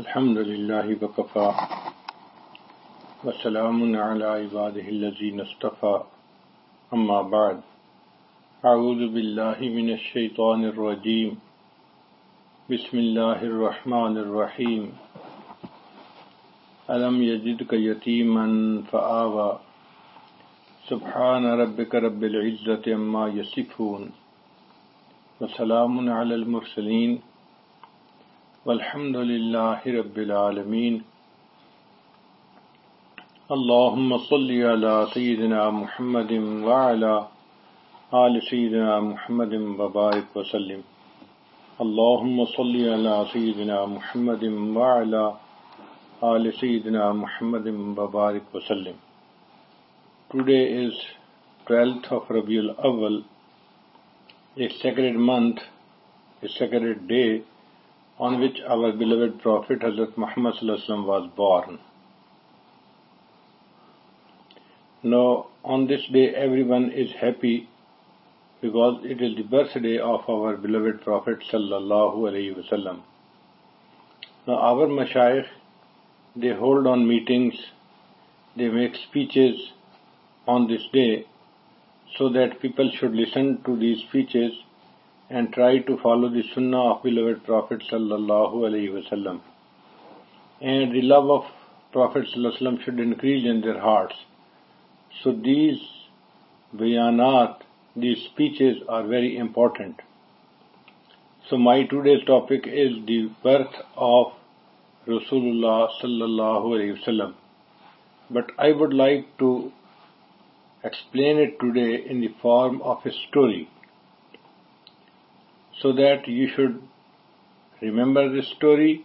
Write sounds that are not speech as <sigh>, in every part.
الحمد لله وكفى وسلام على عباده الذين اصطفى بعد بالله من الشيطان الرجيم بسم الله الرحمن الرحيم يجدك يتيما فآوى سبحان ربك رب عما يصفون وسلام على المرسلين والحمد لله رب العالمين اللهم صل على سيدنا محمد وعلى آل سيدنا محمد وبارك وسلم اللهم صل على سيدنا سيدنا محمد محمد وعلى آل وبارك وسلم Today is 12th of Rabiul Awal, a sacred month, a sacred day on which our beloved prophet Hazrat Muhammad صلی اللہ وسلم was born on this day every one is happy because it is the birthday of our beloved prophet صلی اللہ علیہ وسلم our مشائف they hold on meetings they make speeches on this day so that people should listen to دیپیز and try to follow the سنا of the love add prophet صلی اللہ علیہ وسلم and the love of prophets should increase in their hearts so the بیانات the speeches are very important so my today's topic is the birth of رسول اللہ صلی اللہ علیہ وسلم but I would like to explain it today in the form of a story so that you should remember this story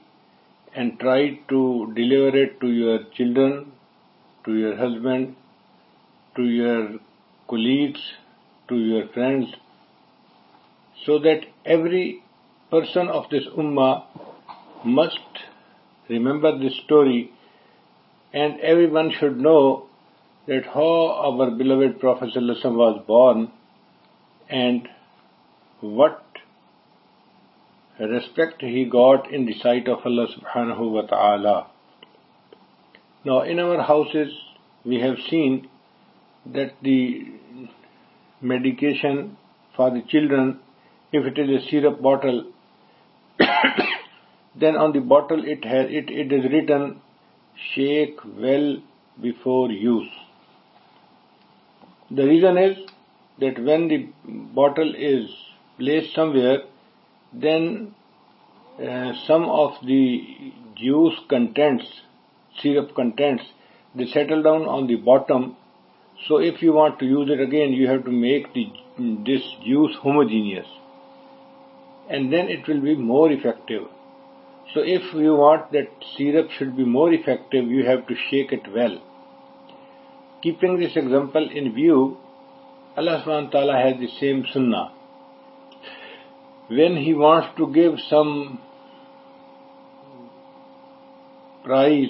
and try to deliver it to your children, to your husband, to your colleagues, to your friends, so that every person of this ummah must remember this story, and everyone should know that how our beloved Prophet sallallahu alaihi wasallam was born and what respect he got in sight of Allah سب آلہ نا in our house we have seen the medication for the children if it is a syrup bottle then on the bottle it it is written shake well before use the reason is that well the bottle is placed somewhere Then uh, some of the juice contents, syrup contents, they settle down on the bottom. So if you want to use it again, you have to make this juice homogeneous, and then it will be more effective. So if you want that syrup should be more effective, you have to shake it well. Keeping this example in view, Allah subhanahu wa ta'ala has the same sunnah. When he wants to give some prize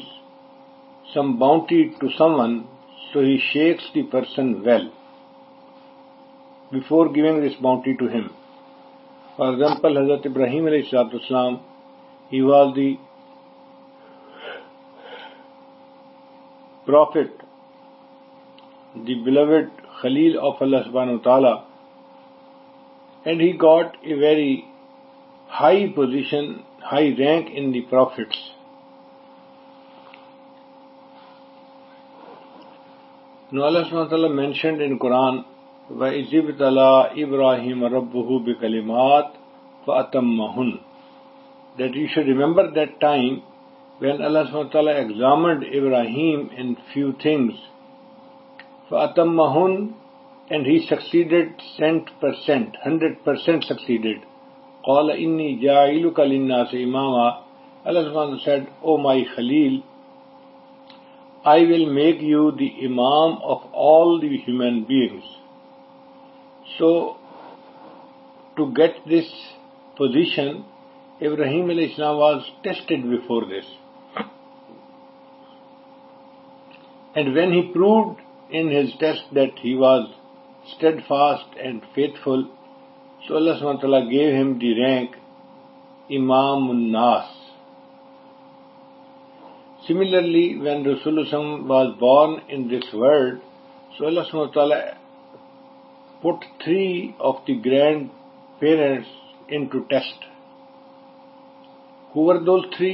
some boundary to some one so he shakes the person well before giving this boundary to him for example Hazrat Ibrahim علیہ الابط السلام he وال that the beloved خلیل of الحبان الطالعہ and he got a very high position high rank in the prophets mentioned in Quran و عزب تلا ابراہیم رب کلیمات و اتم مہن that you should remember that time when Allah تعالیٰ examined Ibrahim in few things فتم مہن and he succeeded cent percent hundred percent succeeded قال انی اینی جا ایل اناس امام said O my Khalil I will make you the imam of all the human beings so to get this position Ibrahim علیہ السلام was tested before this and when he proved in his test that he was steadfast and faith full سولہ سمتعالیٰ gave him the rank imams similarly when رسولسلم was born in this world سولہ three of the grand parents ancestor three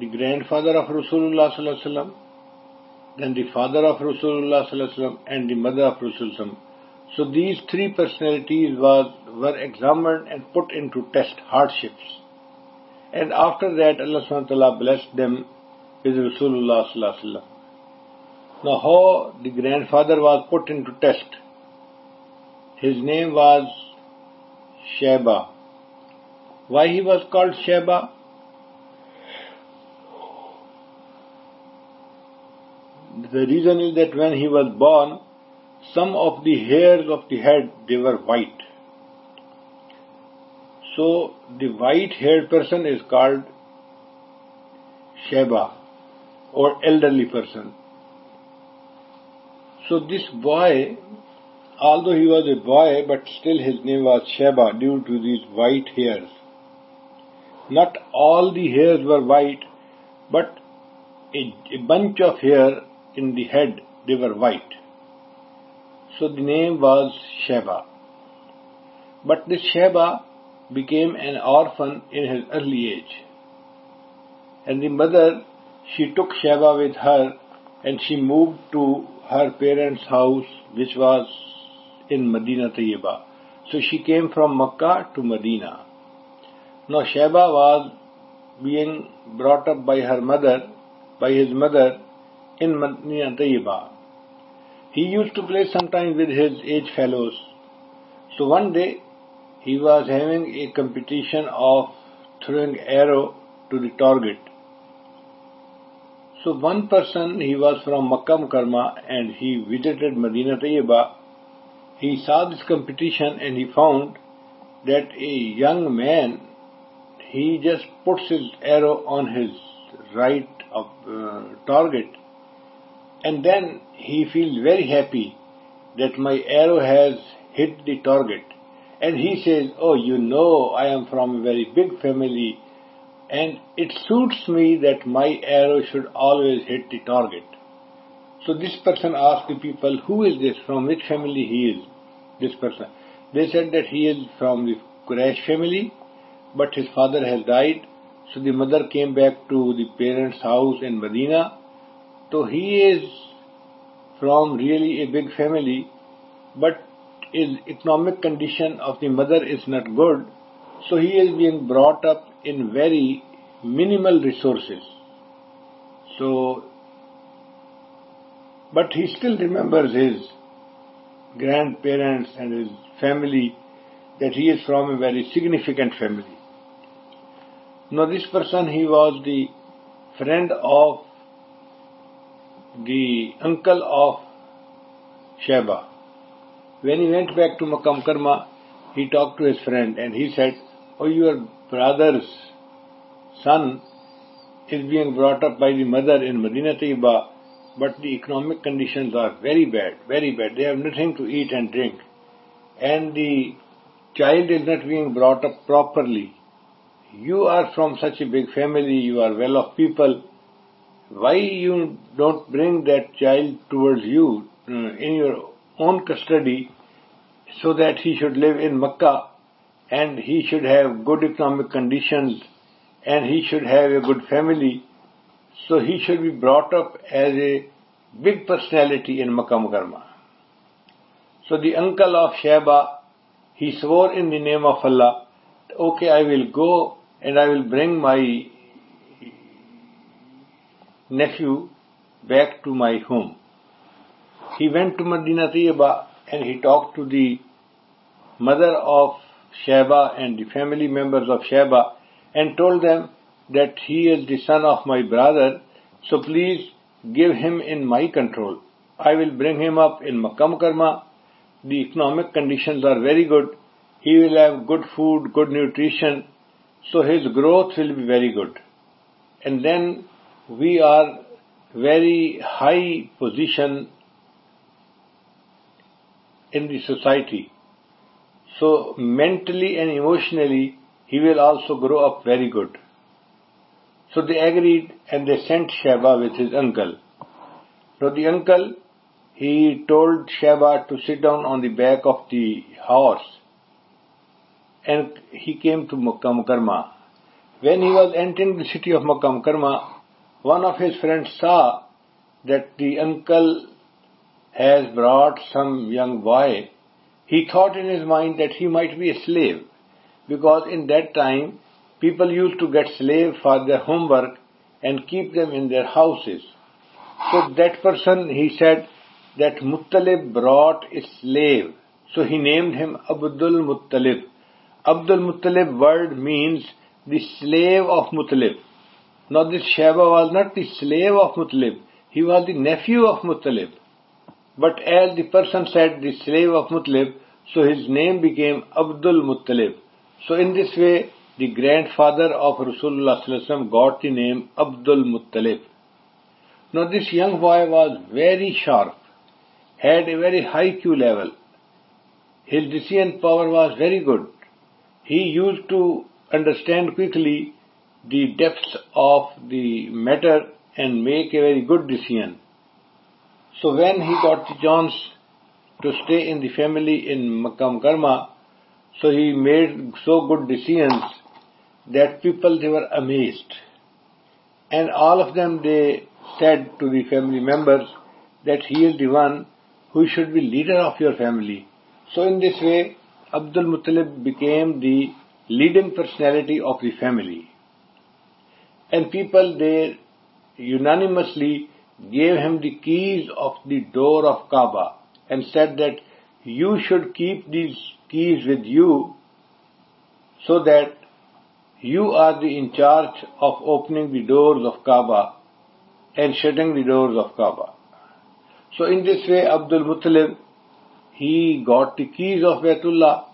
the grand father of رسول اللہ صلی وسلم then the father of رسول اللہ صلّم and the mother of رسول السلم so these three personalities was were exam hardships and after that Allah bless them رسول اللہ وسلم grand father was put into test his name was Shaiba why he was called Shaiba The reason is that when he was born, some of the hairs of the head, they were white. So the white-haired person is called Sheba, or elderly person. So this boy, although he was a boy, but still his name was Sheba due to these white hairs. Not all the hairs were white, but a bunch of hair in the head they were white. So the name was Sheba. But this Sheba became an orphan in her early age. And the mother, she took Sheba with her and she moved to her parents' house, which was in Medina Tayyibah. So she came from Makkah to Medina. Now Sheba was being brought up by his mother, in Madinah Tayyibah. He used to play sometimes with his age fellows. So one day he was having a competition of throwing arrow to the target. So one person, he was from Makkah Mukarramah and he visited Madinah Tayyibah. He saw this competition and he found that a young man, he just puts his arrow on his right uh, target and then he feels very happy that my arrow has hit the target. And he says, oh, you know, I am from a very big family, and it suits me that my arrow should always hit the target. So this person asked the people, who is this, from which family he is, this person? They said that he is from the Quraysh family, but his father has died. So the mother came back to the parents' house in Medina so he is from really a big family, but his economic condition of the mother is not good, so he is being brought up in very minimal resources. So, but he still remembers his grandparents and his family, that he is from a very significant family. Now this person, he was the friend of the uncle of Shaiba. When he went back to Makam Karma, he talked to his friend and he said, "Oh, your brother's son is being brought up by the mother in Medina Tayyibah, but the economic conditions are very bad, very bad. They have nothing to eat and drink. And the child is not being brought up properly. You are from such a big family, you are well-off people, why you don't bring that child towards you uh, in your own custody so that he should live in Makkah and he should have good economic conditions and he should have a good family, so he should be brought up as a big personality in Makkah Mukarramah. So the uncle of Shaiba, he swore in the name of Allah, okay, I will go and I will bring my nephew back to my home. He went to Medina Tayyibah and he talked to the mother of Shaiba and the family members of Shaiba and told them that he is the son of my brother, so please give him in my control. I will bring him up in Makkah Mukarramah. The economic conditions are very good. He will have good food, good nutrition, so his growth will be very good. And then we are very high position in the society. So mentally and emotionally, he will also grow up very good. So they agreed and they sent Sheba with his uncle. So the uncle, he told Sheba to sit down on the back of the horse, and he came to Makkah Mukarramah. When he was entering the city of Makkah Mukarramah, one of his friend saw that the uncle has brought some young وائ he thought in his mind that he might be a slave because in time people use to get slave for their home work and keep them in their house so that person he said that Muttalib brought is slave so he named him Abdul Muttalib Abdul Muttalib word means the slave of Muttalib no this Shaiba was not the slave of Muttalib he was the nephew of Muttalib but as the person said the slave of Muttalib so his name became Abdul Muttalib so in this way the grand father of رسول اللہ God the name Abdul Muttalib now this young boy was very sharp had a very high Q level his decision power was very good he used to understand clearly the depths of the matter and make a very good decision. So when he got the chance to stay in the family in Makam Karma, so he made so good decisions that people, they were amazed. And all of them, they said to the family members that he is the one who should be leader of your family. So in this way, Abdul Muttalib became the leading personality of the family. And people there unanimously gave him the keys of the door of Kaaba and said that you should keep these keys with you so that you are the in charge of opening the doors of Kaaba and shutting the doors of Kaaba. So in this way Abdul Muttalib, he got the keys of Baytullah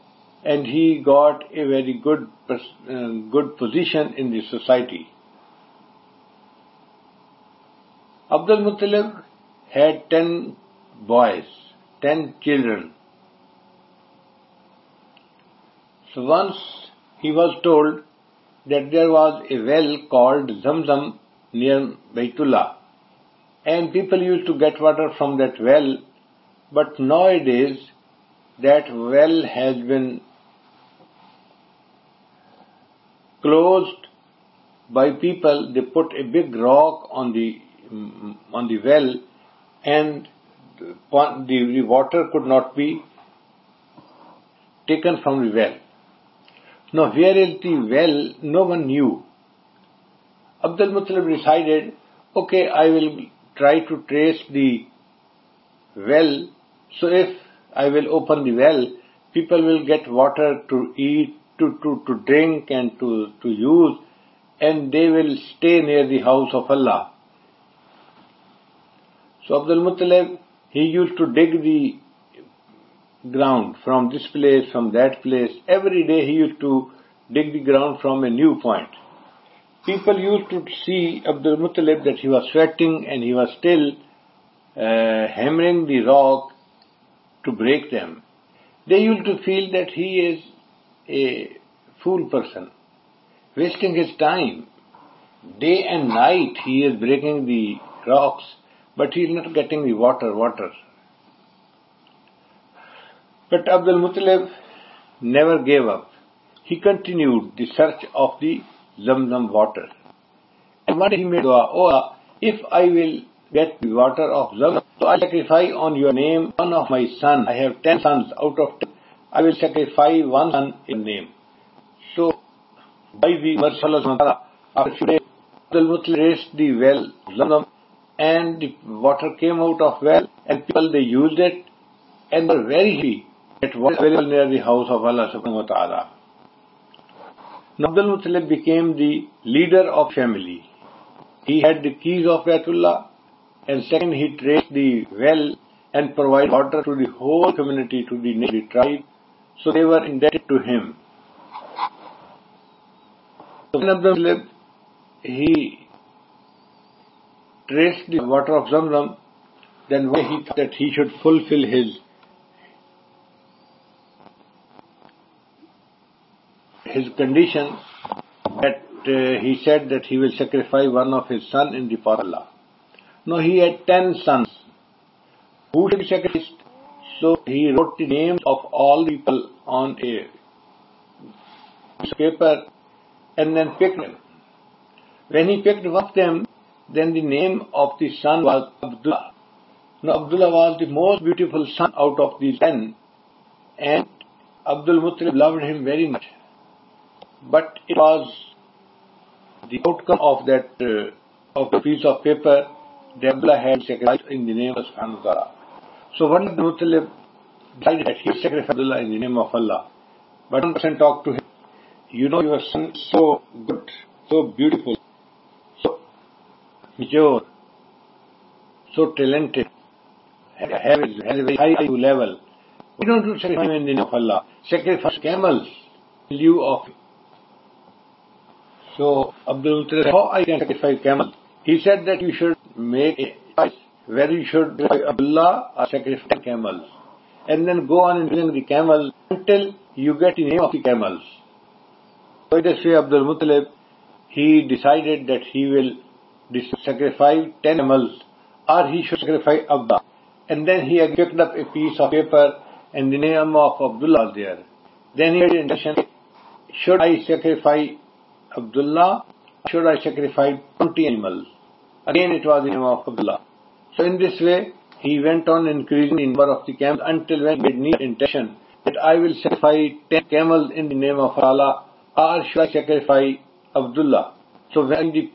and he got a very good uh, position in the society. Abdul Muttalib had ten boys ten children once he was told that there was a well called Zamzam بیت اللہ and people use to get water from that well but now it is that well has been closed by people they put a big rock on the on the well, and the water could not be taken from the well. Now, where is the well? No one knew. Abdul Muttalib decided, okay, I will try to trace the well, so if I will open the well, people will get water to eat, to drink and to use, and they will stay near the house of Allah. So Abdul Muttalib, he used to dig the ground from this place, from that place. Every day he used to dig the ground from a new point. People used to see Abdul Muttalib that he was sweating and he was still uh, hammering the rock to break them. They used to feel that he is a fool person, wasting his time. Day and night he is breaking the rocks. But he is not getting the water water but Abdul Muttalib never gave up he continue the search of the Zamzam water if I will get the water of Zamzam to I سیٹائی on you or name one of my son I have ten sons out of I will سیٹائی one son name سوتل the well زم and the water came out of well and people they use that and very heel near the house of مت آدھا نبل مت lab بیم دیڈر of family head the keys of ریت اللہ and scene he tree well and provide order to the whole committee tribe so they were that ٹب لی traced the water of Zamzam, then why he thought that he should fulfill his condition that uh, he said that he will sacrifice one of his son in the path of Allah. No, he had 10 sons who should be sacrificed. So he wrote the names of all the people on a paper and then picked them. When he picked one of them, then the name of the son Abdullah was the most beautiful son out of that loved him very much but it was the outcome of دف these of paper so one son talk to you know you son so good so beautiful were so talent level sacrifice camels you of so Abdul Muttalib how I identify camel he said that you should make very should Abdullah sacrifice camels and then go on the camel you get name of the camel Abdul Muttalib he decided the will the سیفائیڈ tens are head ابد had a piece of paper and the name of Abdullah there دینشن should I sacrifice Abdullah should I sacrifice again it was the name of Abdullah so in this way he went increasing I will سیکمل name of آلا or should sacrifice Abdullah so we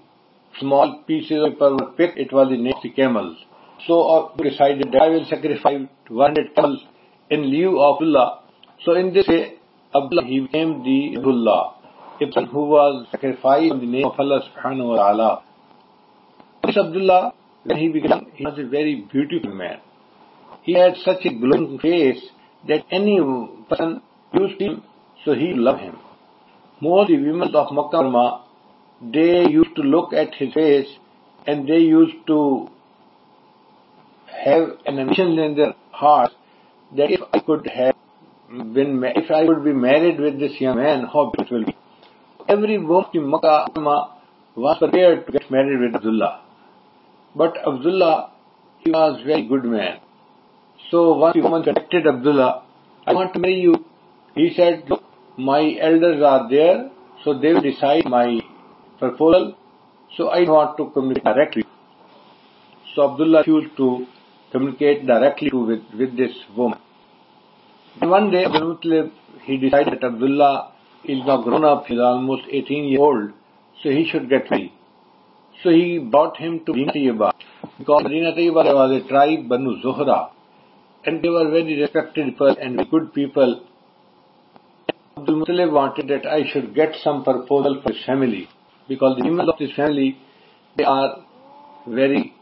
very beautiful man had such a glow face that any per love him مو the women's of مکرما they used to look at his face and they used to have an ambition in their hearts that if I would be married with this young man, how beautiful it will be. Every woman in Makkah was prepared to get married with Abdullah. But Abdullah, he was a very good man. So once the woman contacted Abdullah, I want to marry you. He said, look, my elders are there, so they will decide my proposal so I want talk direct so Abdullah choose to communicate directly this woman Allah گرونا feel Alam attend so he should get we so he try بر Zahra and they are very respect good people wanted that I should get some proposal for family because the members of this family, they are very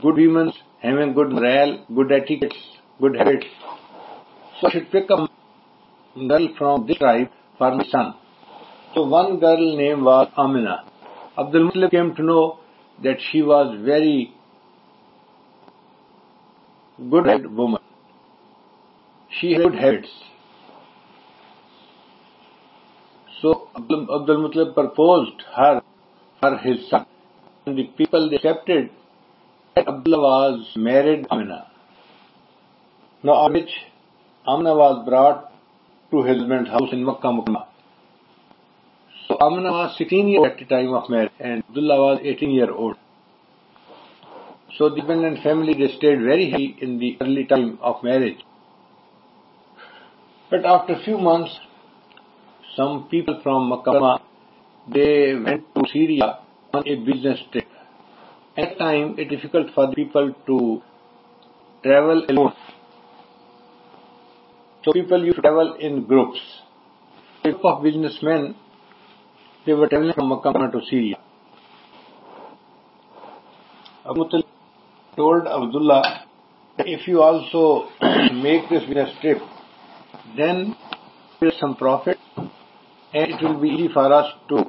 good humans, having good morale, good etiquettes, good habits. So I should pick a girl from this tribe for my son. So one girl name was Amina. Abdul Muttalib came to know that she was very good woman. She had good habits. Abdul Muttalib proposed ہر ہر حصہ the people expected Abdul الواز married امنا نو آج امن was brought to ہلمنٹ house in Makkah مکمہ so Amina was sixteen year at time of marriage and Abdullah was eighteen year old so dependent family the stayed very heel in the early time of marriage but after few months Some people from Makkah, they went to Syria on a business trip. At time, it is difficult for the people to travel alone. So people used to travel in groups. A group of businessmen, they were traveling from Makkah to Syria. Abu Talib told Abdullah, if you also <clears throat> make this business trip, then there is some profit and it will be easy for us to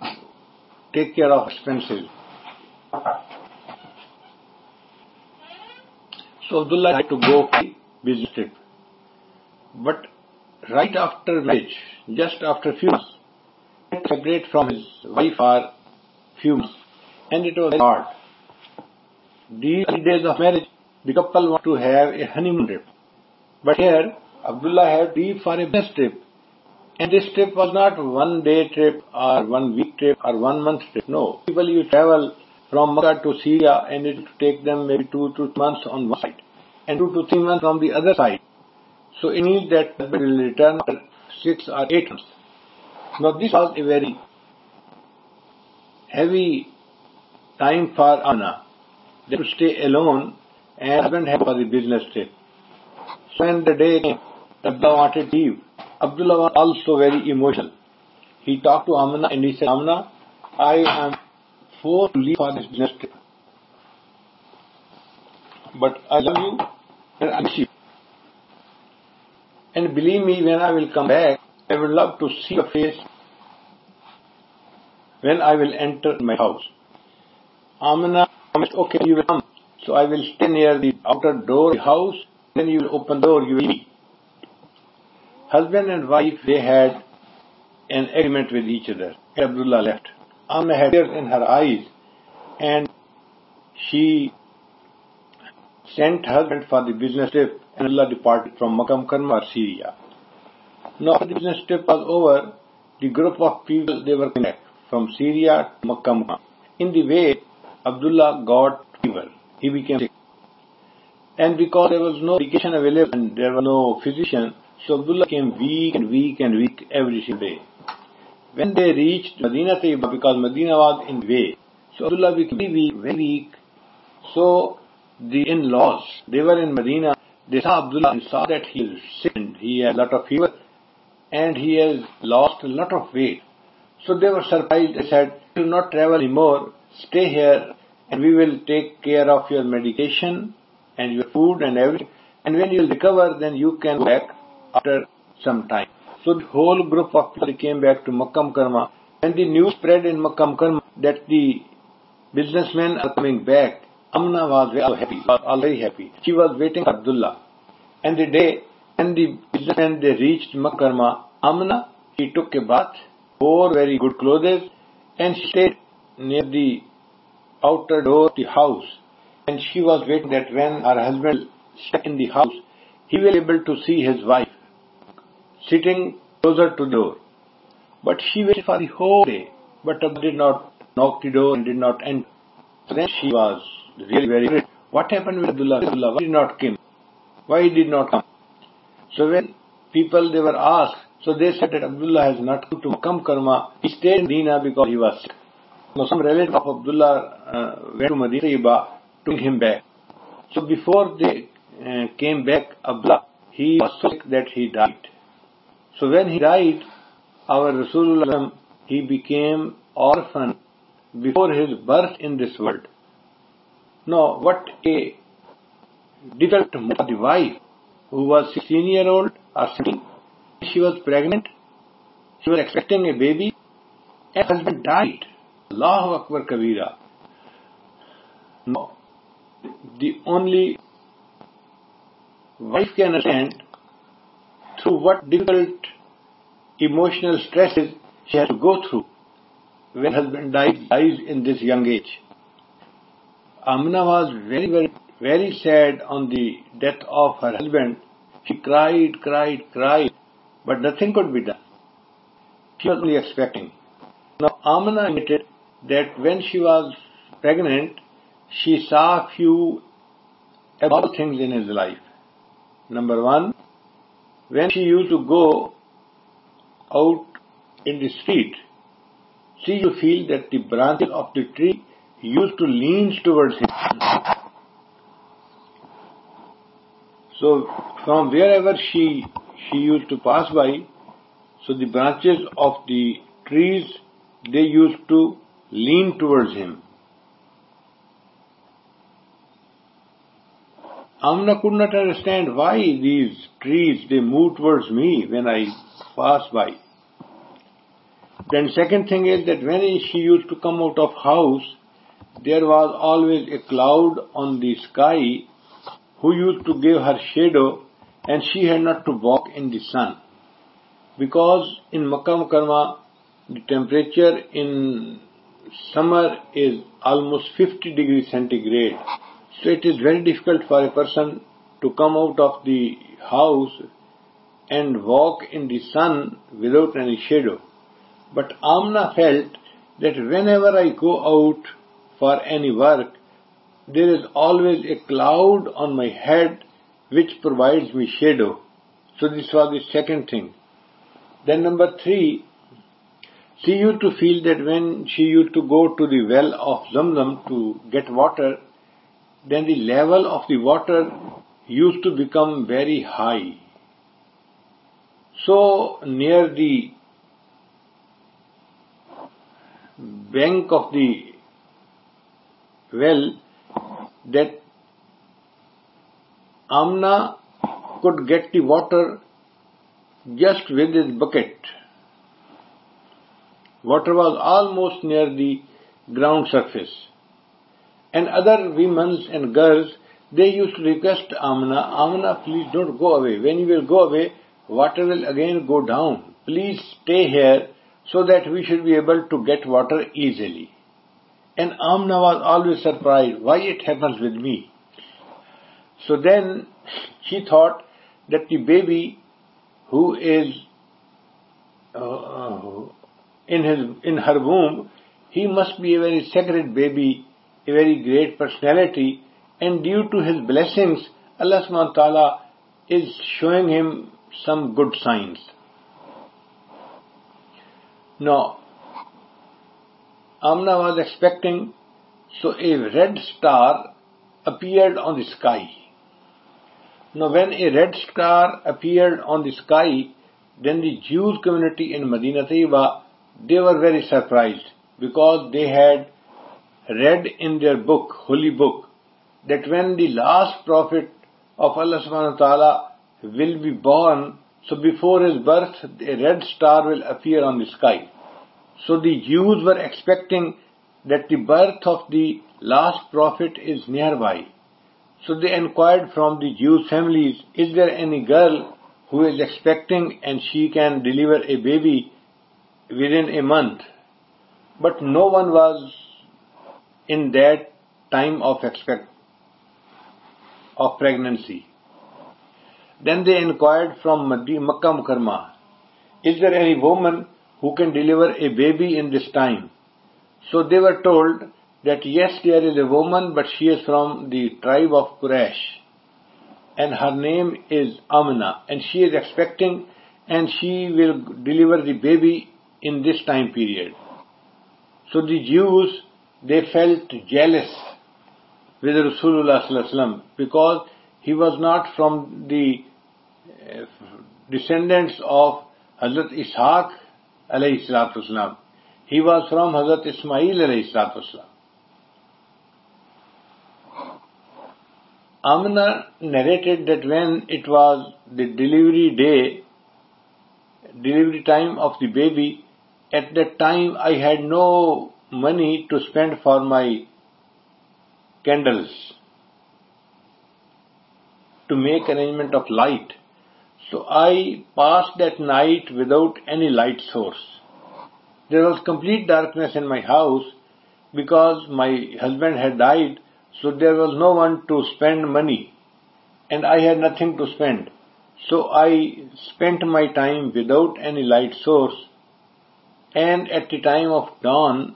take care of expenses. So Abdullah had to go for a business trip. But right after marriage, just after few months, he separated from his wife for few months, and it was very hard. These early days of marriage, the couple wanted to have a honeymoon trip. But here, Abdullah had to leave for a business trip and this trip was not one day trip or one week one month now people you travel from مغرب to سیڈ یوٹیک to two month on site three month from the other side so add that return six very heavy time for to stay a love and husband have the business day Abdullah was also very emotional. He talked to Amna and he said, Amna, I am forced to leave for this business trip. But I love you and I miss you. And believe me, when I will come back, I would love to see your face when I will enter my house. Amna promised, okay, you will come. So I will stay near the outer door of the house. Then you will open the door, you will leave. Husband and wife did and agreement with each other Abdullah left home dad and her eyes and she sent for the business from مکم کرمار Syria as over the group of people they were connect from Syria to مکم in way Abdullah گاڈر and back was no education available no physician so Abdullah کی week week week every so day we they reach Medina take Medina with way so Abdullah weak we very weak so this there in Medina ابدیٹ lot of fever and has lost lot of weight so there surprise decide you to not travel he more stay here we will take care of your medication food and wait یل recover then you can take after some time food whole group of came back to مکم کرماڈ the news spread and Makkah Mukarramah that the business man are coming back Amina وادیریپی she was waiting Abdullah in the day and the business man the reach Mukarramah took کے بات اور very good close and stay near the outer door the house she was wait that wait are husband in the house he will able to see his wife sitting closer to door but she was far who but اب did not knock to door did not and within why did not come so we people they were ask so they said Abdullah come Karma because reviews of Abdullah widow Madinah to came back so before the came back Abdullah the so we died over so him orphan before his birth in this world no what کے ڈیڈل me wife who was senior old in she was pregnant she was expecting a بیبیزب died لاہ اکبر کبیرا the only wife can understand what difficult emotional stresses she has to go through when her husband dies in this young age. Amna was very, very sad on the death of her husband. She cried, but nothing could be done. She was only expecting. Now, Amna admitted that when she was pregnant, she saw few abnormal things in his life. Number one, when she used to go out in the street, she used to feel that the branches of the tree used to lean towards him. So from wherever she used to pass by, so the branches of the trees, they used to lean towards him. Amna could not understand why these trees, they move towards me when I pass by. Then second thing is that when she used to come out of house, there was always a cloud on the sky who used to give her shadow, and she had not to walk in the sun. Because in Makkah Mukarramah, the temperature in summer is almost 50 degrees centigrade so it is very difficult for a person to come out of the house and walk in the sun without any shadow. But Amna felt that whenever I go out for any work, there is always a cloud on my head which provides me shadow. So this was the second thing. Then number 3, she used to feel that when she used to go to the well of Zamzam to get water, then the level of the water used to become very high. So near the bank of the well, that Amna could get the water just with his bucket. Water was almost near the ground surface. And other women and girls, they used to request Amna, please don't go away. When you will go away, water will again go down. Please stay here so that we should be able to get water easily. And Amna was always surprised, why it happens with me? So then she thought that the baby who is uh, uh, in her womb, he must be a very sacred baby a very great personality, and due to his blessings, Allah subhanahu wa ta'ala is showing him some good signs. Now, Amna was expecting, so a red star appeared on the sky. Now, when a red star appeared on the sky, then the Jews community in Medina Tayyiba, they were very surprised because they had read in their book, holy book, that when the last prophet of Allah subhanahu wa ta'ala will be born, so before his birth a red star will appear on the sky. So the Jews were expecting that the birth of the last prophet is nearby. So they inquired from the Jewish families, is there any girl who is expecting and she can deliver a baby within a month? But no one was in that time of expect of pregnancy then they inquired from the Makkah Mukarramah is there any woman who can deliver a baby in this time so were told that yes there is a woman but she is from the tribe of Quraish and her name is Amina and she is expecting and she will deliver the baby in this time period so the Jews they felt jealous with رسول اللہ صلی وسلم because he was not from the descendants of حضرت Ishaq علیہ السلاطل he was from حضرت اسماعیل علیہ السلاطل Amina narrated that when it was the delivery day delivery time of the baby at the time I had no money to spend for my candles, to make arrangement of light. So I passed that night without any light source. There was complete darkness in my house because my husband had died, so there was no one to spend money and I had nothing to spend. So I spent my time without any light source, and at the time of dawn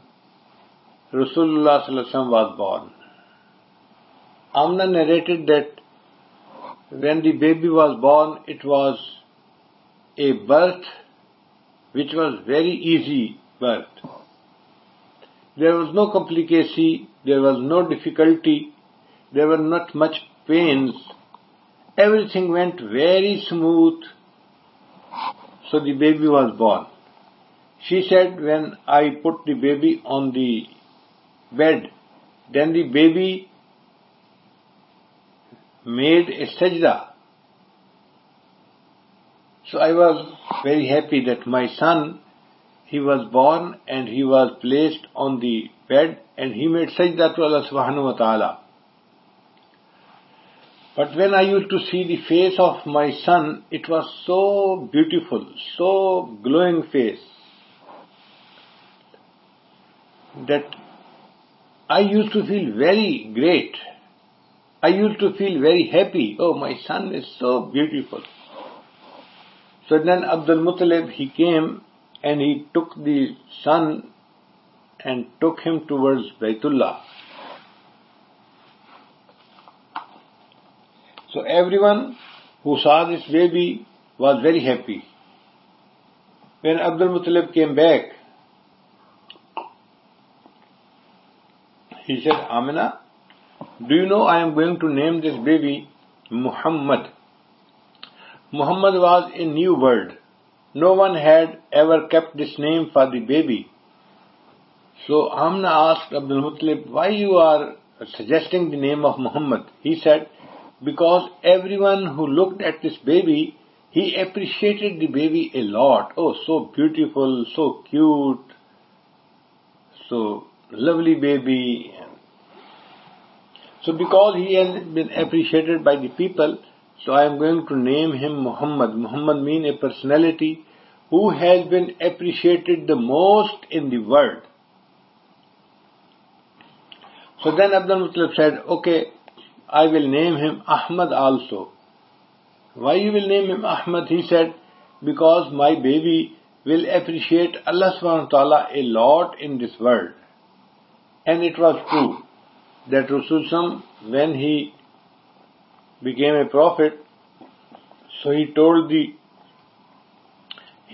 رسول اللہ وسلم was born آم narrated that when the baby was born it was a birth which was very easy birth there was no complication there was no difficulty there were not much pains everything went very smooth so the baby was born she said when I put the baby on the bed then the baby made a سجدا so I was very happy that my son he was born and he was placed on the bed and he made سجدا to اللہ سبحان و تعالی but when I used to see the face of my son it was so beautiful so glowing face that I used to feel very great I used to feel very happy my son is so beautiful so then Abdul Muttalib him and he took the son and took him towards بیت اللہ سو everyone ہا this way be was very happy man Abdul Muttalib came back he said Amina do you know I am going to name this baby Muhammad Muhammad was O world no one had ever kept this name for the baby so Amina ask Abdul Muttalib why you are suggesting the name of Muhammad he said because everyone hook at this baby he appreciated the baby a lot oh so beautiful so cute so lovely baby so because his been appreciated by the people so I am going to name him Muhammad Muhammad mean a personality has been appreciated the most in world so then Abdul Muttalib said okay I will name him Ahmad also why you will name him Ahmad he said because my baby will appreciate Allah سب تعالی a lot in this world and it was true that will so some when he became a prophet so he told the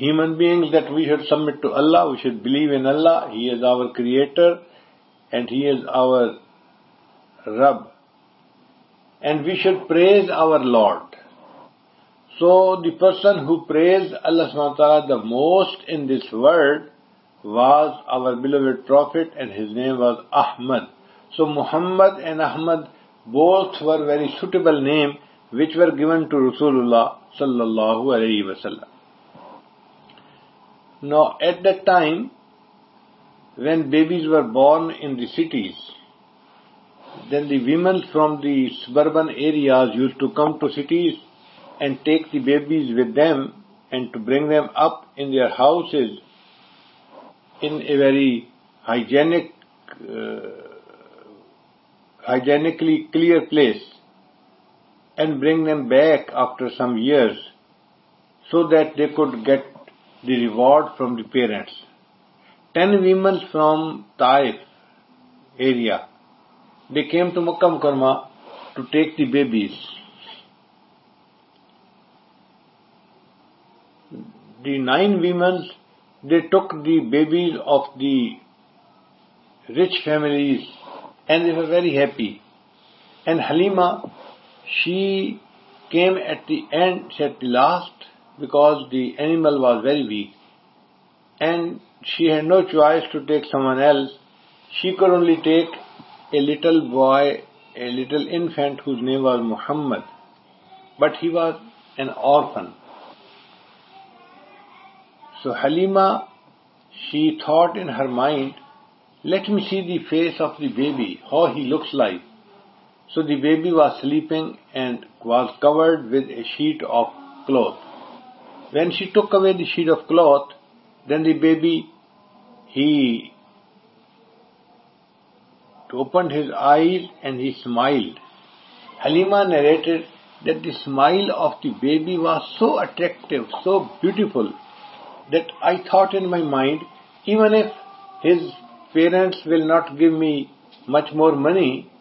human being that we should submit to Allah we should believe انی is our creator and he is our رب and we should پرور lord so the person who per Allah Samata the most in this world was our beloved where prophet and his name was Ahmad so Muhammad and Ahmad both very suitable name which were given to رسول اللہ صلی اللہ علیہ وسلم نو at the time we babies و born in the cities then the women's from the suburban areas used to come to cities and take the babies with them and to bring them up in their house in a very uh, hygienically clear place and bring them back after some years so that they could get the reward from the parents. 10 women from Taif area, they came to Makkah Mukarramah to take the babies. The 9 women they took the babies of the rich families and they were very happy. And Halima, she came at the end, at the last, because the animal was very weak. And she had no choice to take someone else. She could only take a little boy, a little infant whose name was Muhammad. But he was an orphan. So Halima, she thought in her mind, let me see the face of the baby, how he looks like. So the baby was sleeping and was covered with a sheet of cloth. When she took away the sheet of cloth, then the baby, he opened his eyes and he smiled. Halima narrated that the smile of the baby was so attractive, so beautiful, that I thought in my mind, even if his parents will not give me much more money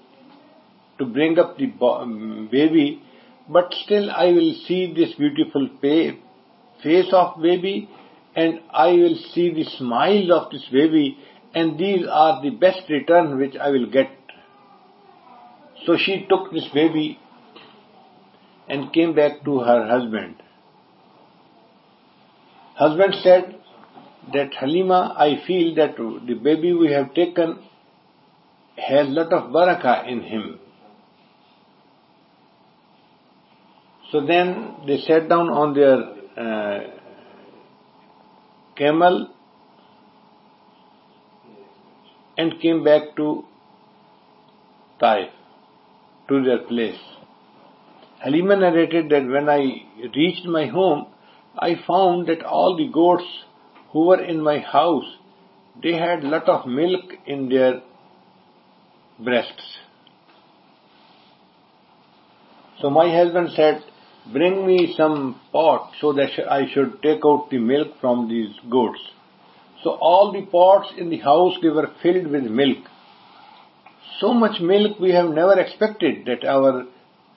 to bring up the um, baby, but still I will see this beautiful face of baby, and I will see the smile of this baby, and these are the best return which I will get. So she took this baby and came back to her husband. Husband said that, Halima, I feel that the baby we have taken has lot of barakah in him. So then they sat down on their uh, camel and came back to Taif, to their place. Halima narrated that when I reached my home, I found that all the goats who were in my house, they had lot of milk in their breasts. So my husband said, bring me some pot so that I should take out the milk from these goats. So all the pots in the house, they were filled with milk. So much milk we have never expected that our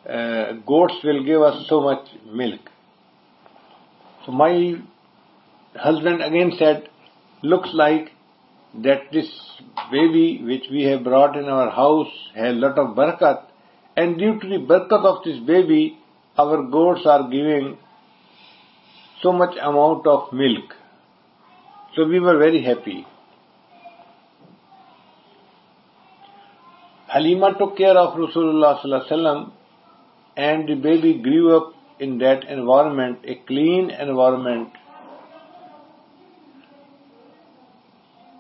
uh, goats will give us so much milk. My husband again said looks like that this baby which we brought in our house ہے lot of برکت and due to the برکت of this baby our goats are giving so much amount of milk so we very happy Halima took care of رسول اللہ صلی اللہ وسلم and the baby grew up in that environment, a clean environment,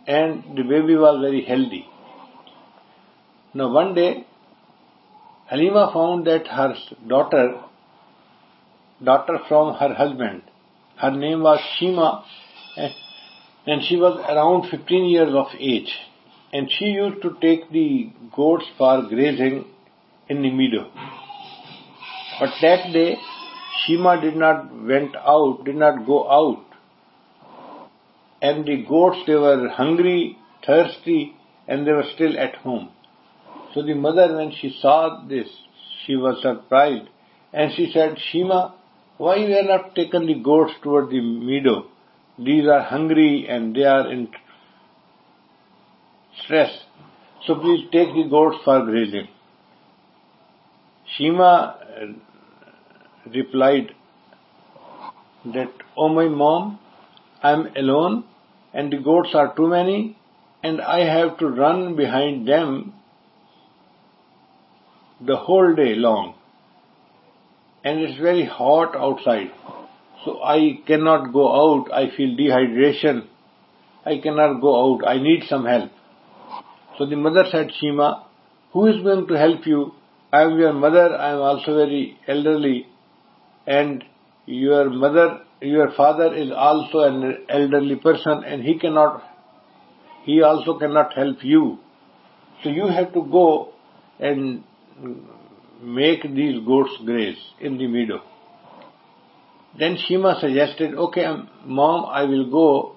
and the baby was very healthy. Now one day, Halima found that her daughter from her husband, her name was Shima, eh, and she was around 15 years of age, and she used to take the goats for grazing in the meadow. But that day Chima did not go out. And the goats, they were hungry, thirsty, and they were still at home. So the mother, when she saw this, she was surprised. And she said, Shima, why you have not taken the goats toward the meadow? These are hungry and they are in stress. So please take the goats for grazing. Shima replied that, "Oh my mom, I am alone and the goats are too many and I have to run behind them the whole day long and it's very hot outside. So I cannot go out, I feel dehydration, I cannot go out, I need some help." So the mother said, "Seema, who is going to help you? I am your mother, I am also very elderly and your father is also an elderly person and he also cannot help you. So you have to go and make these goats graze in the meadow. Then Shima suggested, okay, um, Mom, I will go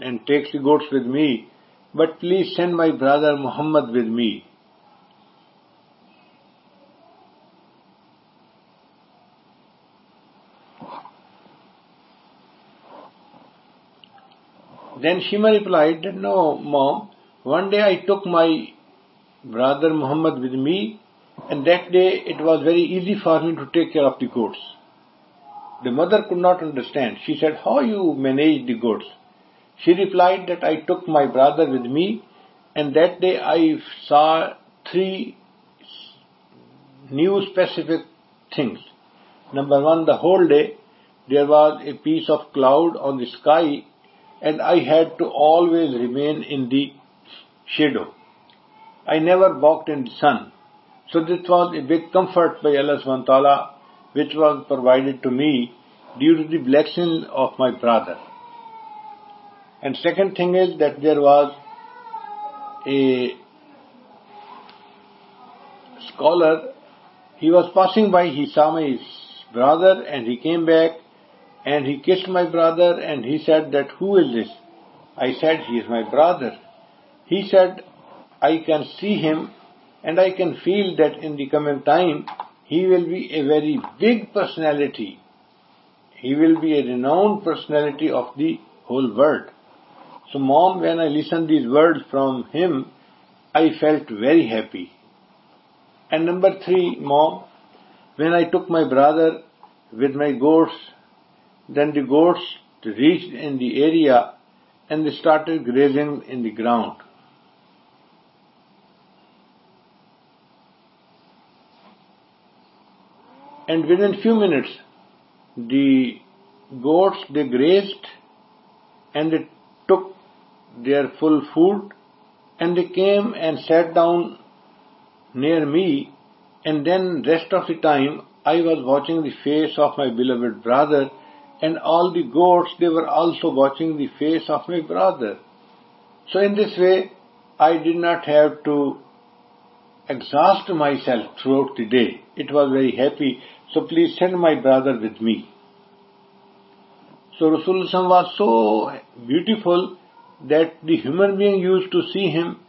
and take the goats with me, but please send my brother Muhammad with me. Then Shima replied that, "No, mom, one day I took my brother Muhammad with me, and that day it was very easy for me to take care of the goods." The mother could not understand. She said, "How you manage the goods?" She replied that, "I took my brother with me, and that day I saw three new specific things. Number one, the whole day there was a piece of cloud on the sky and I had to always remain in the shadow. I never walked in the sun. So this was a big comfort by Allah subhanahu wa ta'ala, which was provided to me due to the blessing of my brother. And second thing is that there was a scholar, he was passing by, he saw my brother and he came back and he kissed my brother and he said that, who is this? I said, he is my brother. He said, I can see him and I can feel that in the coming time he will be a very big personality. He will be a renowned personality of the whole world. So Mom, when I listened these words from him, I felt very happy. And number 3, Mom, when I took my brother with my goats then the goats reached in the area and they started grazing in the ground. And within few minutes, the goats, they grazed and they took their full food, and they came and sat down near me, and then rest of the time I was watching the face of my beloved brother and all the goats, they were also watching the face of my brother. So in this way, I did not have to exhaust myself throughout the day. It was very happy. So please send my brother with me. So Rasulullah was so beautiful that the human being used to see him,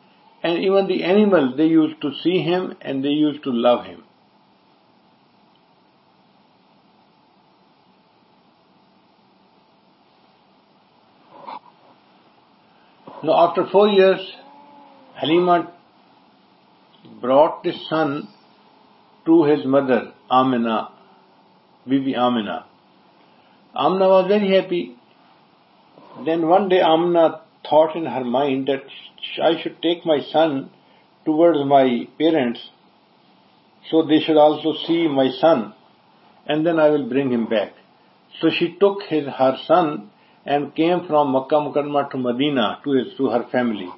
and even the animal, they used to see him and they used to love him. Now, after 4 years, Halima brought this son to his mother, Amina, Bibi Amina. Amina was very happy. Then one day Amina thought in her mind that I should take my son towards my parents so they should also see my son and then I will bring him back. So she took her son and came from Makkah Mukarramah to Medina to her family.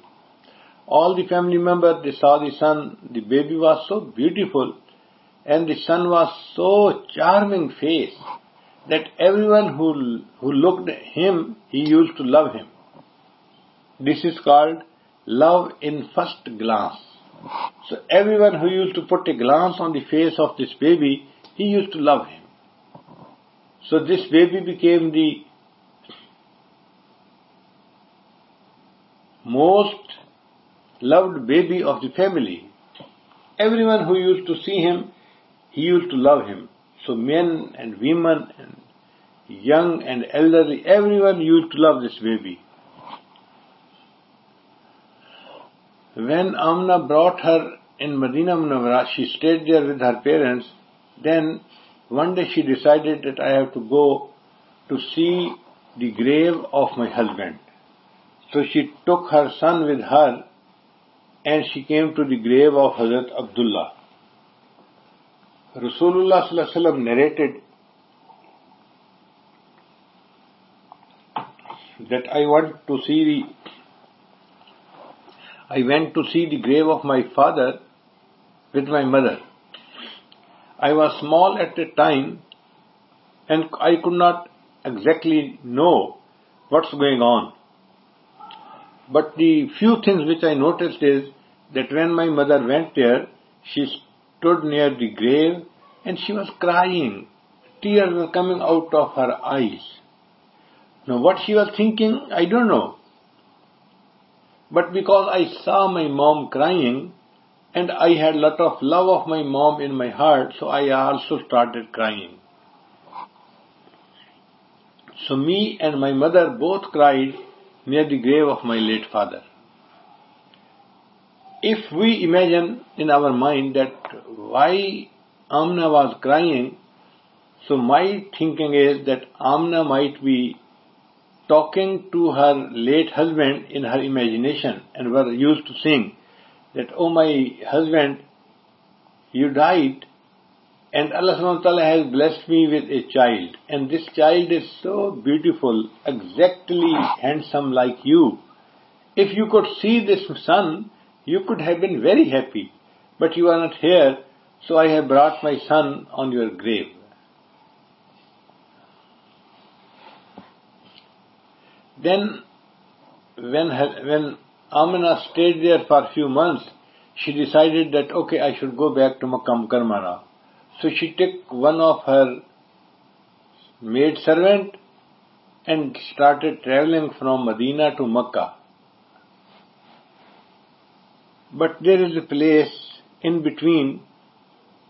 All the family members, they saw the son. The baby was so beautiful and the son was so charming face that everyone who looked at him, he used to love him. This is called love in first glance. So everyone who used to put a glance on the face of this baby, he used to love him. So this baby became the most loved baby of the family. Everyone who used to see him, he used to love him. So men and women and young and elderly, everyone used to love this baby. When Amna brought her in Madinah Munawwarah, she stayed there with her parents. Then one day she decided that I have to go to see the grave of my husband. So she took her son with her and she came to the grave of حضرت Abdullah رسول اللہ صلی اللہ سلام narrated that I want to see the I went to see the grave of my father with my mother I was small at a time and I could not exactly know what's going on But the few things which I noticed is that when my mother went there, she stood near the grave and she was crying. Tears were coming out of her eyes. Now what she was thinking, I don't know. But because I saw my mom crying and I had lot of love of my mom in my heart, so I also started crying. So me and my mother both cried near the grave of my late father. If we imagine in our mind that why Amna was crying, so my thinking is that Amna might be talking to her late husband in her imagination and were used to sing that, "Oh my husband, you died and Allah subhanahu wa ta'ala has blessed me with a child, and this child is so beautiful, exactly handsome like you. If you could see this son, you could have been very happy, but you are not here, so I have brought my son on your grave. Then when Amina stayed there for a few months, she decided that, okay, I should go back to Maqam Karmana. So she take one of her maid servant and started travelling from Madinah to Makkah but there is a place in between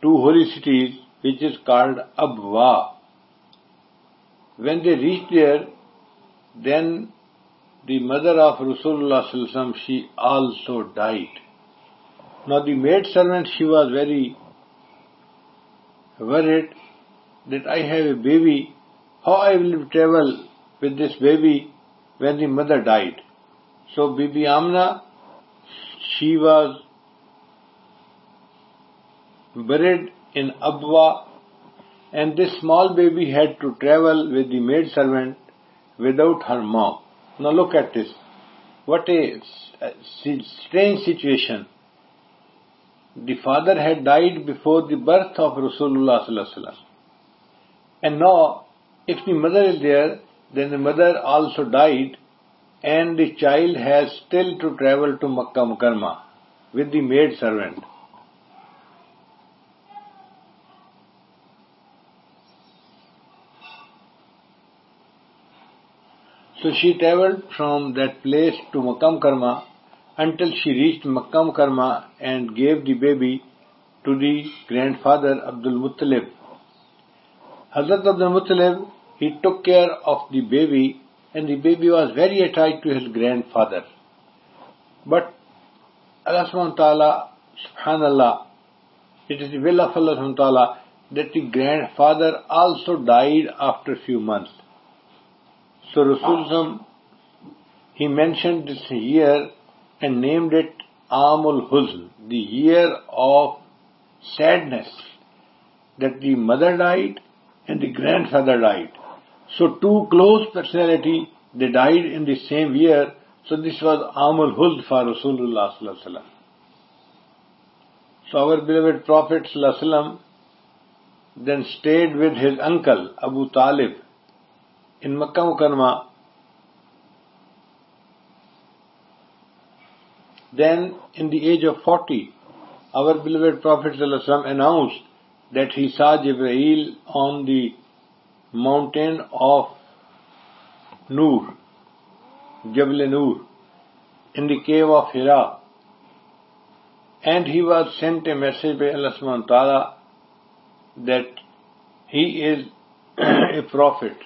two holy cities which is called Abwa when they reach there then the mother of رسول اللہ وسلم she also died نار the maid servant she was very were it that I have a baby, how I will travel with this baby when the mother died. So Bibi Amna, she was buried in Abwa, and this small baby had to travel with the maidservant without her mom. Now look at this. What a strange situation. The father had died before the birth of رسول اللہ صلی اللہ وسلم and نا if me mother is there then the mother also died and the child has still to travel to Makkah Mukarramah with the maid servant so she travel from that place to Makkah Mukarramah until she reaches Makkah Mukarramah and give the baby to the grandfather Abdul Muttalib حضرت Abdul Muttalib he took care of the baby and the baby was very attach to his grandfather but اللہ خان اللہ it is will of Allah تعالیٰ that the grandfather also died after few month so رسوزم he mention this here and named it آم الز the year of sadness the mother died and the grandfather died so two close personality they died in the same year so this was عام الز for رسول اللہ صلی اللہ علام so I believe it prophet صلی اللہ وسلم then stayed with his uncle Abu Talib in Makkah مکن then in age of forty our beloved prophet اسم announce that he سازیل on the mountain of Noor Jabal Noor in cave of Hira and he was sent a message Tara that he is a prophet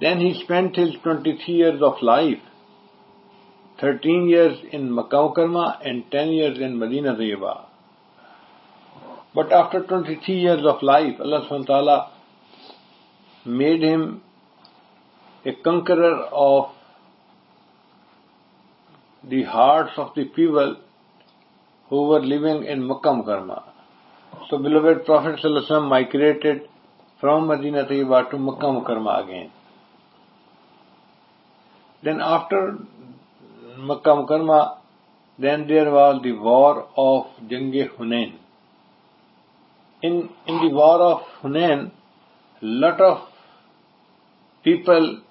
then he spend his twenty three years of life thirteen years in Makkah Mukarramah and ten years in Madinah Tayyibah but after twenty three year of life Allah سم تعالی made him a conquer of the hearts of the people who weaving in Makkah Mukarramah so beloved prophets migrated from Madinah Tayyibah to Makkah Mukarramah again then after in Makkah Mukarramah. Then there was the war of Jang-e-Hunain. In the war of Hunain, lot of people,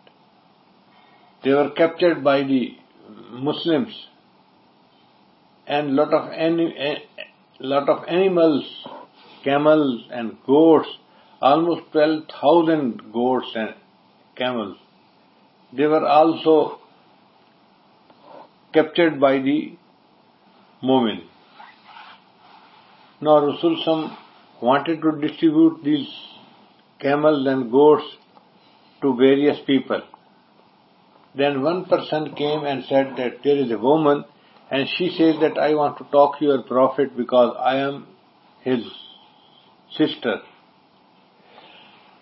they were captured by the Muslims, and lot of animals, camels and goats, almost 12,000 goats and camels. They were also captured by the Mu'min. Now Rasul Sam wanted to distribute these camels and goats to various people. Then one person came and said that there is a woman and she says that I want to talk to your Prophet because I am his sister.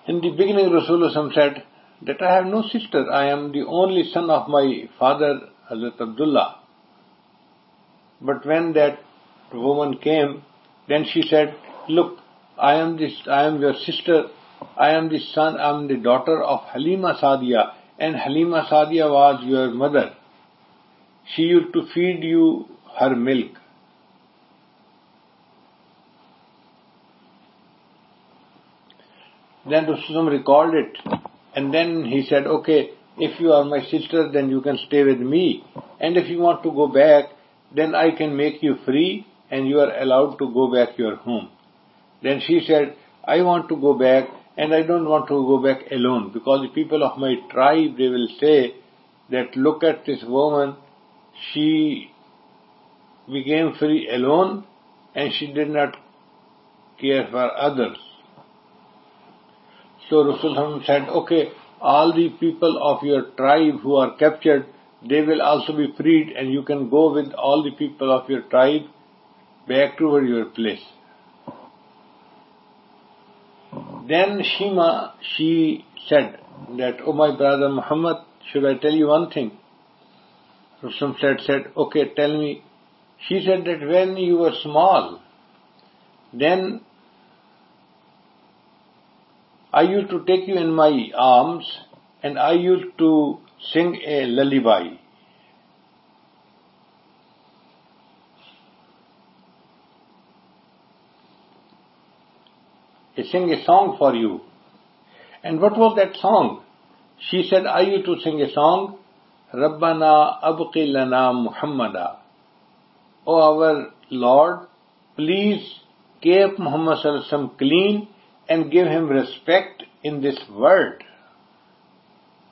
In the beginning Rasulullah said that I have no sister, I am the only son of my father حضرت Abdullah but when the woman came then she said look I I am your sister I am the son I am the daughter of Halima Sadia and Halima Sadia was your mother she you to feed you her milk then و record it and then he said okay If you are my sister, then you can stay with me. And if you want to go back, then I can make you free and you are allowed to go back your home. Then she said, I want to go back and I don't want to go back alone, because the people of my tribe, they will say that look at this woman, she became free alone and she did not care for others. So Rasulullah said, okay, all the people of your tribe who are captured, they will also be freed, and you can go with all the people of your tribe back toward your place. Then Shima, she said that, "Oh my brother Muhammad, should I tell you one thing?" Rustam said, "Okay, tell me." She said that when you were small, then I you to take you in my آمس and I you to سنگ اے للی by سنگ a song for you and what was that song she set I you to سنگ a song ربنا اب کیلنا محمد او آور lord please کی Muhammad سلسم کلیم and give him respect in this world.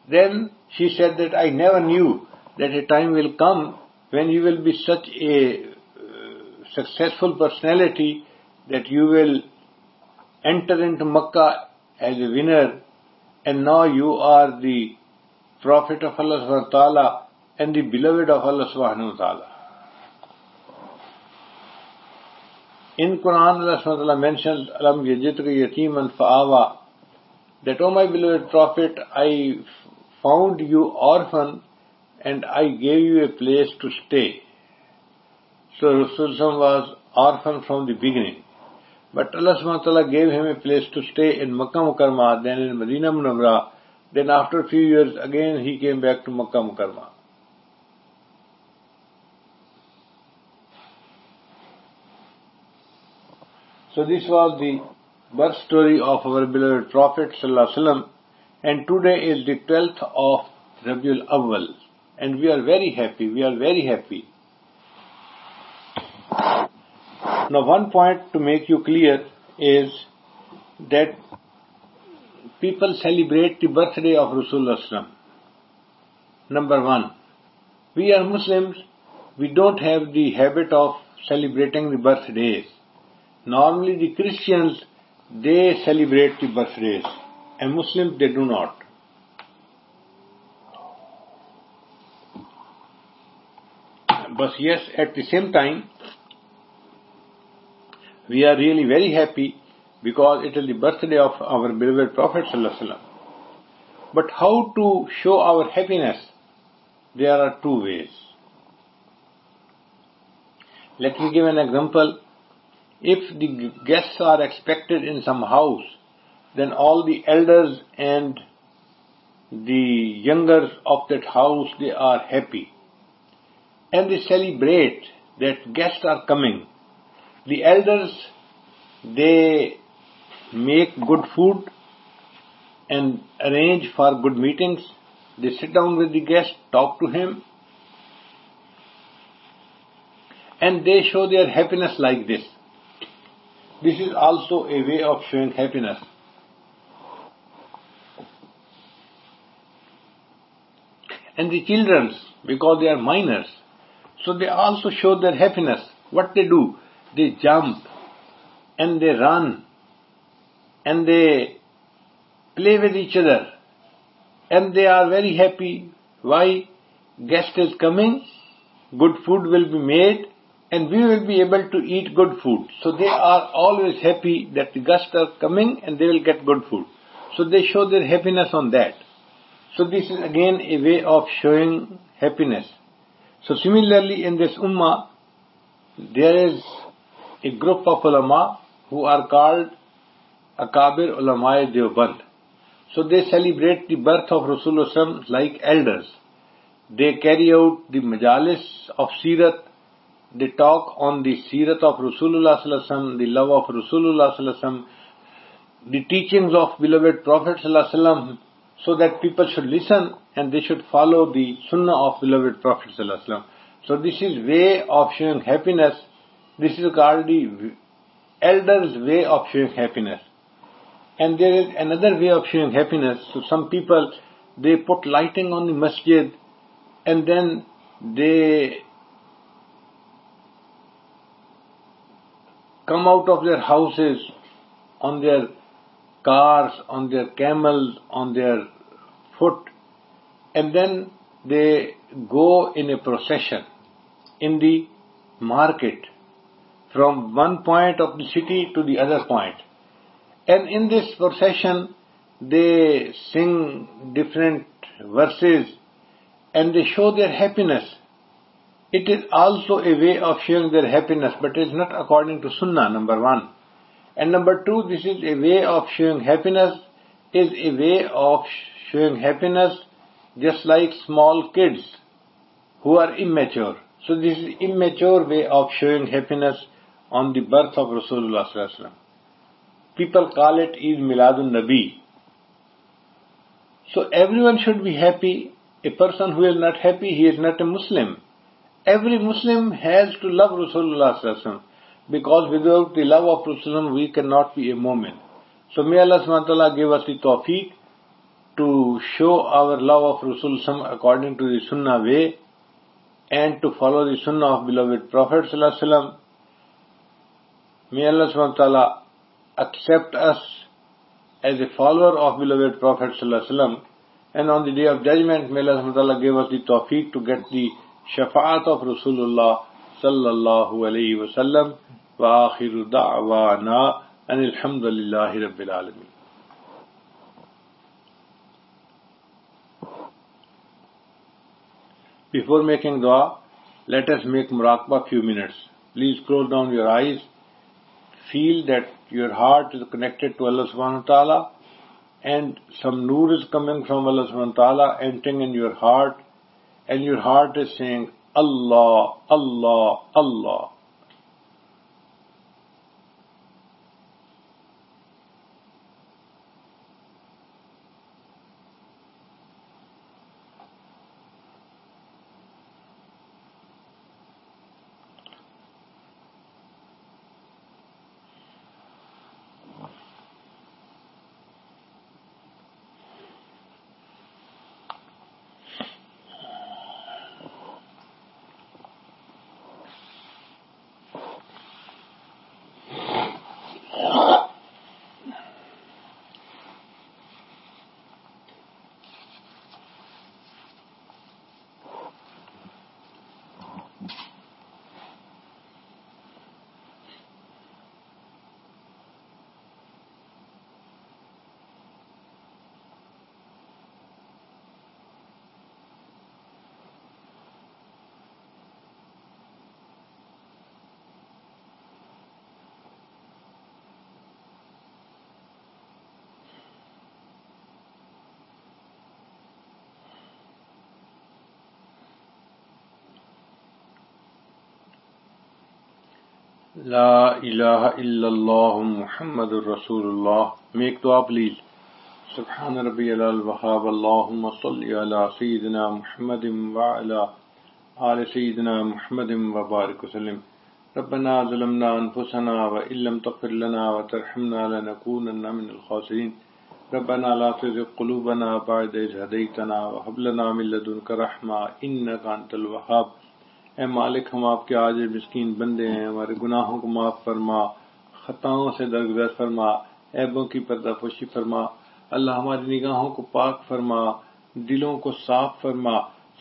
Then she said that I never knew that a time will come when you will be such a uh, successful personality that you will enter into Makkah as a winner, and now you are the Prophet of Allah subhanahu wa ta'ala and the beloved of Allah subhanahu wa ta'ala. In Quran السمۃ mention علام کے یتیم آوا that O my beloved prophet I found you orphan and I gave you a place to stay was orphan from the beginning but السمۃ gave him a place to stay مکم Ikrima then after few years again he came back to مکم Ikrima so this was the birth story of our beloved prophet صلی اللہ and today is the twelfth of ربیل اول and we are very happy we are very happy one point to make you clear is that people celebrate the birth day of رسول number one we are Muslim we don't have the habit of celebrate the birth days Normally the Christians, they celebrate the birthdays, and Muslims, they do not. But yes, at the same time, we are really very happy because it is the birthday of our beloved Prophet sallallahu alaihi wasallam. But how to show our happiness? There are two ways. Let me give an example. If the guests are expected in some house, then all the elders and the youngers of that house, they are happy. And they celebrate that guests are coming. The elders, they make good food and arrange for good meetings. They sit down with the guest, talk to him, and they show their happiness like this. This is also a way of showing happiness. And the children, because they are minors, so they also show their happiness. What they do? They jump and they run and they play with each other and they are very happy. Why? Guest is coming, good food will be made and we will be able to eat good food so they are always happy the guest coming and they will get good food so they show their happiness on this is again a way of showing happiness so similarly in this اما there is a group of اولما ہر کارڈ اکابر علما Deoband so they celebrate the birth of رسولوسم like elders they carry out the مجالس of سیرت دی talk on دی سیرت of رسول اللہ علّم دی love of رسول اللہ عل وسلم the teaching of beloved prophets اللہ وسلم so that people should listen and they should follow the سننا of the prophet so this is way of showing happiness this is card elders way of showing happiness and there is another way of showing happiness so some people they put lighting on the Masjid and then the come out of their houses, on their cars, on their camels, on their foot, and then they go in a procession in the market from one point of the city to the other point. And in this procession, they sing different verses and they show their happiness it is also a way of showing their happiness but is not according to سنا number one and number two this is a و way of showing happiness is a way of showing happiness just like small kids are immature so this is immature way of showing happiness on the birth of رسول اللہ علیہ وسلم people call it اید میلاد النبی so everyone should be happy a person he's not happy is not a Muslim every Muslim has to love رسول اللہ because without the love of رسول we can not be a movement so may اللہ وسلم give وسی توق to show our love of رسولسم according to the سنا way and to follow the sun of beloved prophet صلی اللہ وسلم may اللہ وسمۃ accept us as a follower of beloved prophet صلی اللہ وسلم and on the day of judgement may Allah give وسی تو شفاعت آف رسول اللہ صلی اللہ علیہ وسلم دعوانا ان الحمد للہ واخیر الدا وفور میکنگ دعا let us make minutes. Few minutes please close down your eyes feel that your heart is connected to Allah ta'ala تعالیٰ اینڈ سم نور is coming from Allah wa تعالیٰ entering in your heart and you heart sing اللہ اللہ اللہ لا الہ الا اللہ محمد الرسول اللہ make دعا please سبحان ربی الالوحاب اللہم صلی علی سیدنا محمد وعلا آل سیدنا محمد وبارک وسلم ربنا ظلمنا انفسنا وئن لم تغفر لنا وترحمنا لنکونن من الخاسرین ربنا لا تزق قلوبنا بعد اذ هدیتنا وحب لنا من لدنک رحمہ انکا انت الوحاب اے مالک ہم آپ کے آج مسکین بندے ہیں ہمارے گناہوں کو معاف فرما خطاؤں سے درگزر فرما عیبوں کی پردہ پوشی فرما اللہ ہماری نگاہوں کو پاک فرما دلوں کو صاف فرما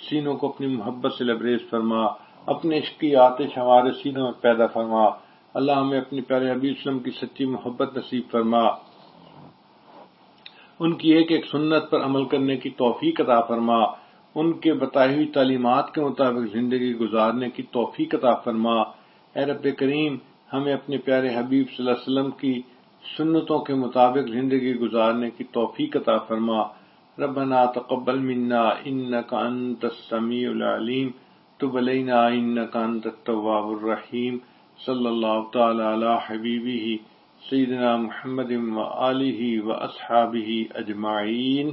سینوں کو اپنی محبت سے لبریز فرما اپنے عشق کی آتش ہمارے سینوں میں پیدا فرما اللہ ہمیں اپنے پیارے حبیب اسلم کی سچی محبت نصیب فرما ان کی ایک ایک سنت پر عمل کرنے کی توفیق عطا فرما ان کے بتائی ہوئی تعلیمات کے مطابق زندگی گزارنے کی توفیق عطا فرما اے رب کریم ہمیں اپنے پیارے حبیب صلی اللہ علیہ وسلم کی سنتوں کے مطابق زندگی گزارنے کی توفیق عطا فرما ربنا تقبل منا انك انت السميع العليم تب علينا انك انت التواب الرحيم صلى الله تعالى على محمد سيدنا محمد وآله ہی اجمائین